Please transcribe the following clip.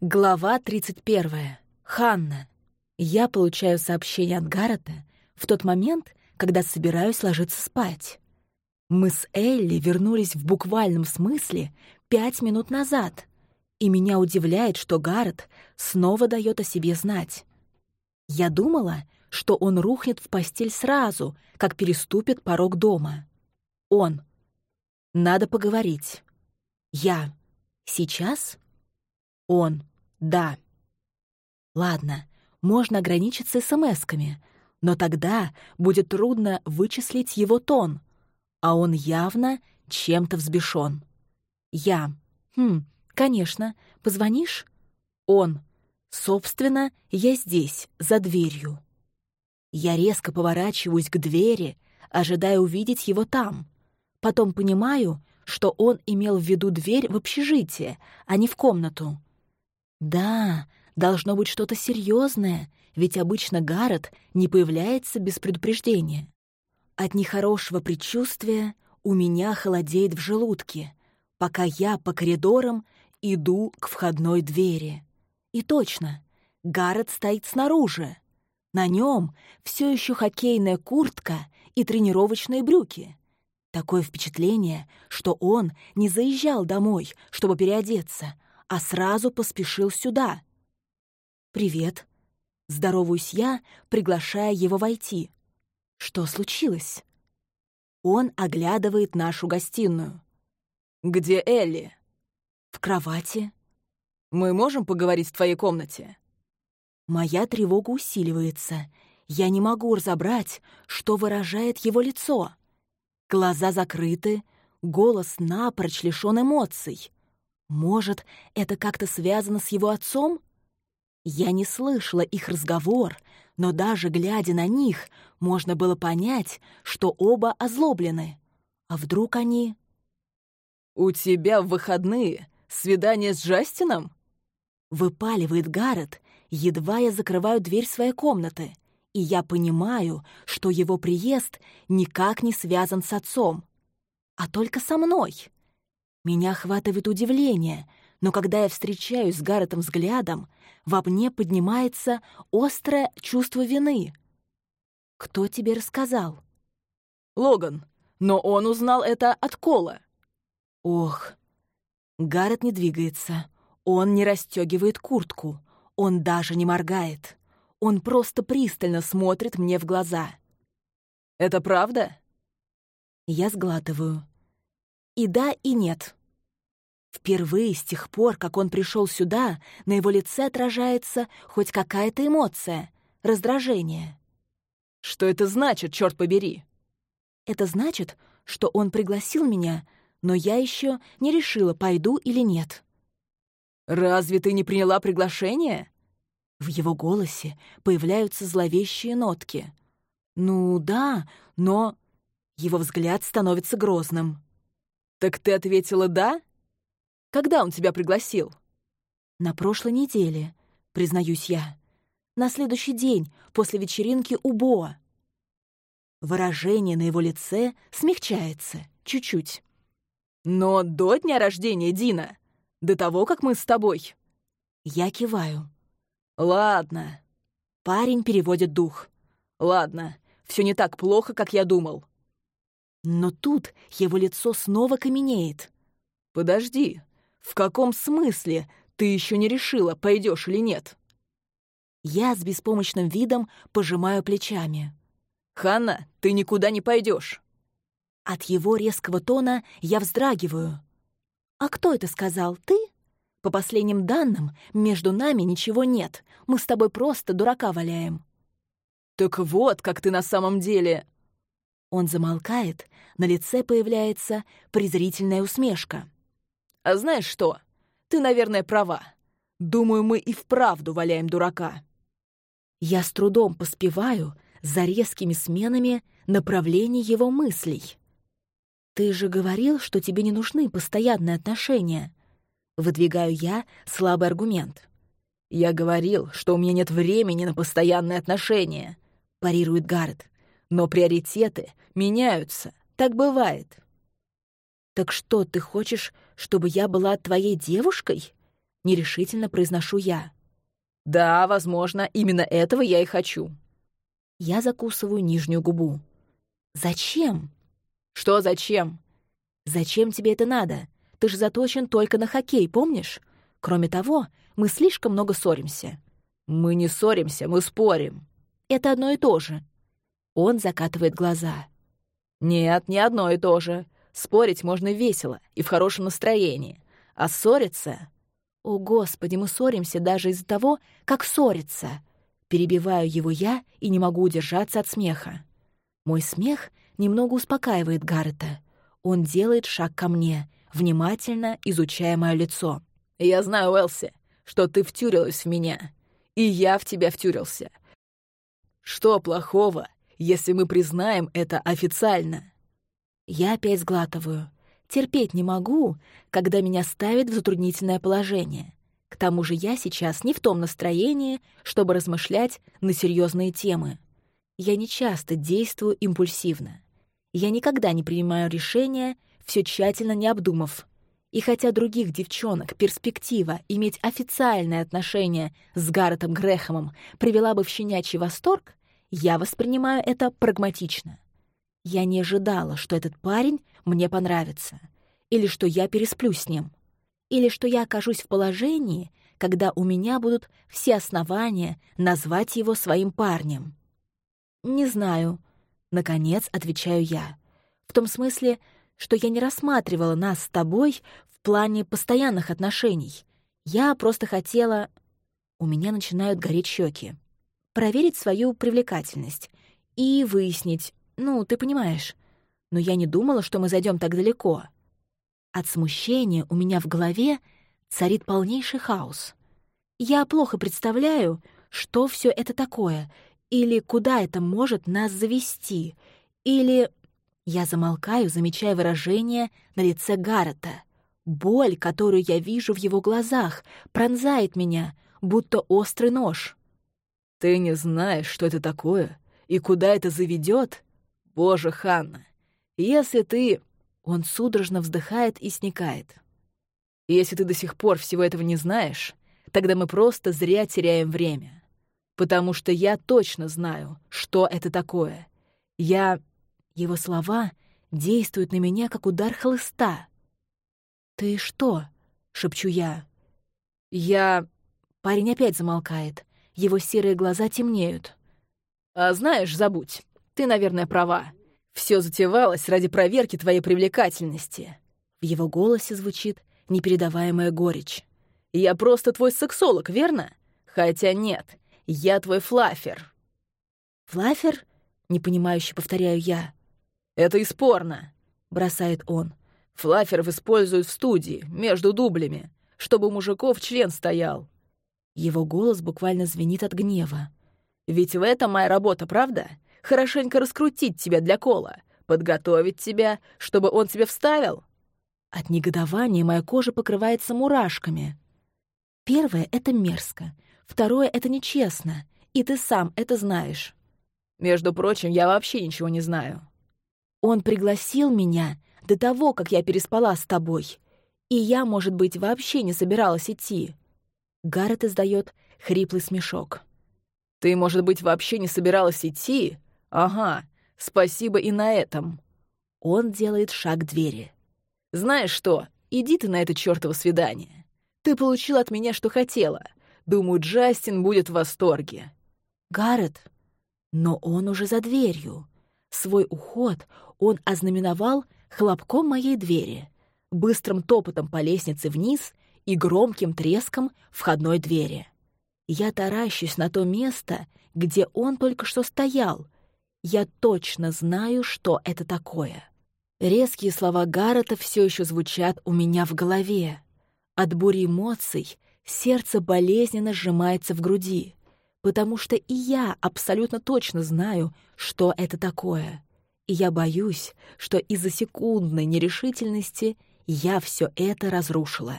Глава 31. Ханна. Я получаю сообщение от Гаррета в тот момент, когда собираюсь ложиться спать. Мы с Элли вернулись в буквальном смысле пять минут назад, и меня удивляет, что Гаррет снова дает о себе знать. Я думала, что он рухнет в постель сразу, как переступит порог дома. Он. Надо поговорить. Я. Сейчас? Он. Да. Ладно, можно ограничиться смс-ками, но тогда будет трудно вычислить его тон, а он явно чем-то взбешен. Я. Хм, конечно, позвонишь? Он. Собственно, я здесь, за дверью. Я резко поворачиваюсь к двери, ожидая увидеть его там. Потом понимаю, что он имел в виду дверь в общежитие, а не в комнату. Да, должно быть что-то серьезное, ведь обычно Гаррет не появляется без предупреждения. От нехорошего предчувствия у меня холодеет в желудке, пока я по коридорам иду к входной двери. И точно, Гаррет стоит снаружи. На нем все еще хоккейная куртка и тренировочные брюки. Такое впечатление, что он не заезжал домой, чтобы переодеться, а сразу поспешил сюда. «Привет», — здороваюсь я, приглашая его войти. «Что случилось?» Он оглядывает нашу гостиную. «Где Элли?» «В кровати». «Мы можем поговорить в твоей комнате?» Моя тревога усиливается. Я не могу разобрать, что выражает его лицо. Глаза закрыты, голос напрочь лишён эмоций. Может, это как-то связано с его отцом? Я не слышала их разговор, но даже глядя на них, можно было понять, что оба озлоблены. А вдруг они... «У тебя в выходные свидание с Джастином?» Выпаливает Гаррет, едва я закрываю дверь своей комнаты, и я понимаю, что его приезд никак не связан с отцом, а только со мной. Меня охватывает удивление, но когда я встречаюсь с Гарретом взглядом, во мне поднимается острое чувство вины. «Кто тебе рассказал?» «Логан, но он узнал это от Кола». «Ох». Гаррет не двигается, он не расстегивает куртку, он даже не моргает. Он просто пристально смотрит мне в глаза. «Это правда?» Я сглатываю. И да, и нет. Впервые с тех пор, как он пришел сюда, на его лице отражается хоть какая-то эмоция, раздражение. «Что это значит, черт побери?» «Это значит, что он пригласил меня, но я еще не решила, пойду или нет». «Разве ты не приняла приглашение?» В его голосе появляются зловещие нотки. «Ну да, но...» Его взгляд становится грозным. «Так ты ответила «да»?» Когда он тебя пригласил?» «На прошлой неделе», — признаюсь я. «На следующий день, после вечеринки у Боа». Выражение на его лице смягчается, чуть-чуть. «Но до дня рождения Дина, до того, как мы с тобой». Я киваю. «Ладно». Парень переводит дух. «Ладно, все не так плохо, как я думал». Но тут его лицо снова каменеет. «Подожди, в каком смысле ты еще не решила, пойдешь или нет?» Я с беспомощным видом пожимаю плечами. «Ханна, ты никуда не пойдешь. От его резкого тона я вздрагиваю. «А кто это сказал, ты?» «По последним данным, между нами ничего нет. Мы с тобой просто дурака валяем». «Так вот, как ты на самом деле...» Он замолкает, на лице появляется презрительная усмешка. А знаешь что? Ты, наверное, права. Думаю, мы и вправду валяем дурака. Я с трудом поспеваю за резкими сменами направлений его мыслей. Ты же говорил, что тебе не нужны постоянные отношения. Выдвигаю я слабый аргумент. Я говорил, что у меня нет времени на постоянные отношения, парирует Гаррет. Но приоритеты меняются. Так бывает. «Так что, ты хочешь, чтобы я была твоей девушкой?» — нерешительно произношу я. «Да, возможно, именно этого я и хочу». Я закусываю нижнюю губу. «Зачем?» «Что зачем?» «Зачем тебе это надо? Ты же заточен только на хоккей, помнишь? Кроме того, мы слишком много ссоримся». «Мы не ссоримся, мы спорим». «Это одно и то же». Он закатывает глаза. «Нет, не одно и то же. Спорить можно весело и в хорошем настроении. А ссориться «О, Господи, мы ссоримся даже из-за того, как ссориться!» Перебиваю его я и не могу удержаться от смеха. Мой смех немного успокаивает Гаррета. Он делает шаг ко мне, внимательно изучая мое лицо. «Я знаю, Элси, что ты втюрилась в меня. И я в тебя втюрился. Что плохого, если мы признаем это официально?» Я опять сглатываю. Терпеть не могу, когда меня ставят в затруднительное положение. К тому же я сейчас не в том настроении, чтобы размышлять на серьезные темы. Я не часто действую импульсивно. Я никогда не принимаю решения, все тщательно не обдумав. И хотя других девчонок перспектива иметь официальное отношение с Гарретом Грэхэмом привела бы в щенячий восторг, я воспринимаю это прагматично. Я не ожидала, что этот парень мне понравится, или что я пересплю с ним, или что я окажусь в положении, когда у меня будут все основания назвать его своим парнем. «Не знаю», — наконец отвечаю я. «В том смысле, что я не рассматривала нас с тобой в плане постоянных отношений. Я просто хотела...» У меня начинают гореть щеки. Проверить свою привлекательность и выяснить, ну, ты понимаешь. Но я не думала, что мы зайдем так далеко. От смущения у меня в голове царит полнейший хаос. Я плохо представляю, что все это такое, или куда это может нас завести, или... Я замолкаю, замечая выражение на лице Гаррета. Боль, которую я вижу в его глазах, пронзает меня, будто острый нож. «Ты не знаешь, что это такое и куда это заведет? Боже, Ханна, если ты...» Он судорожно вздыхает и сникает. «Если ты до сих пор всего этого не знаешь, тогда мы просто зря теряем время. Потому что я точно знаю, что это такое. Я...» Его слова действуют на меня, как удар хлыста. «Ты что?» — шепчу я. «Я...» Парень опять замолкает. Его серые глаза темнеют. «А знаешь, забудь. Ты, наверное, права. Все затевалось ради проверки твоей привлекательности». В его голосе звучит непередаваемая горечь. «Я просто твой сексолог, верно? Хотя нет, я твой флафер». «Флафер?» — непонимающе повторяю я. «Это и спорно», — бросает он. «Флаферов используют в студии, между дублями, чтобы у мужиков член стоял». Его голос буквально звенит от гнева. Ведь в этом моя работа, правда? Хорошенько раскрутить тебя для кола, подготовить тебя, чтобы он тебе вставил. От негодования моя кожа покрывается мурашками. Первое — это мерзко. Второе — это нечестно. И ты сам это знаешь. Между прочим, я вообще ничего не знаю. Он пригласил меня до того, как я переспала с тобой. И я, может быть, вообще не собиралась идти. Гаррет издает хриплый смешок. Ты, может быть, вообще не собиралась идти? Ага, спасибо и на этом. Он делает шаг к двери. Знаешь что, иди ты на это чёртово свидание. Ты получил от меня, что хотела. Думаю, Джастин будет в восторге. Гаррет, но он уже за дверью. Свой уход он ознаменовал хлопком моей двери, быстрым топотом по лестнице вниз и громким треском входной двери. Я таращусь на то место, где он только что стоял. Я точно знаю, что это такое. Резкие слова Гаррета все еще звучат у меня в голове. От бури эмоций сердце болезненно сжимается в груди, потому что и я абсолютно точно знаю, что это такое. И я боюсь, что из-за секундной нерешительности я все это разрушила.